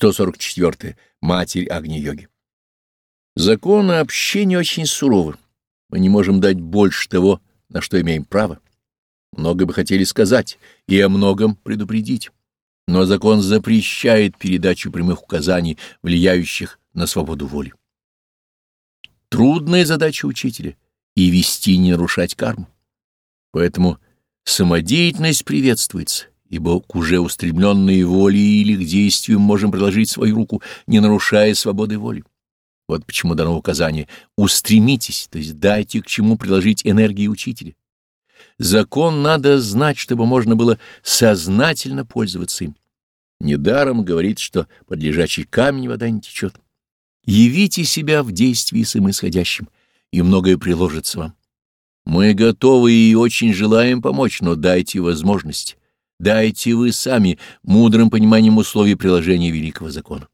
144. Матерь Агни-йоги. Законы общения очень суровы. Мы не можем дать больше того, на что имеем право. Много бы хотели сказать и о многом предупредить. Но закон запрещает передачу прямых указаний, влияющих на свободу воли. Трудная задача учителя — и вести, не нарушать карму. Поэтому самодеятельность приветствуется, ибо к уже устремленной воле или к действию можем приложить свою руку, не нарушая свободы воли. Вот почему дано указание «устремитесь», то есть дайте к чему приложить энергии учителя. Закон надо знать, чтобы можно было сознательно пользоваться им. Недаром говорит, что под лежачий камень вода не течет. Явите себя в действии самоисходящим, и многое приложится вам. Мы готовы и очень желаем помочь, но дайте возможность. Дайте вы сами мудрым пониманием условий приложения великого закона.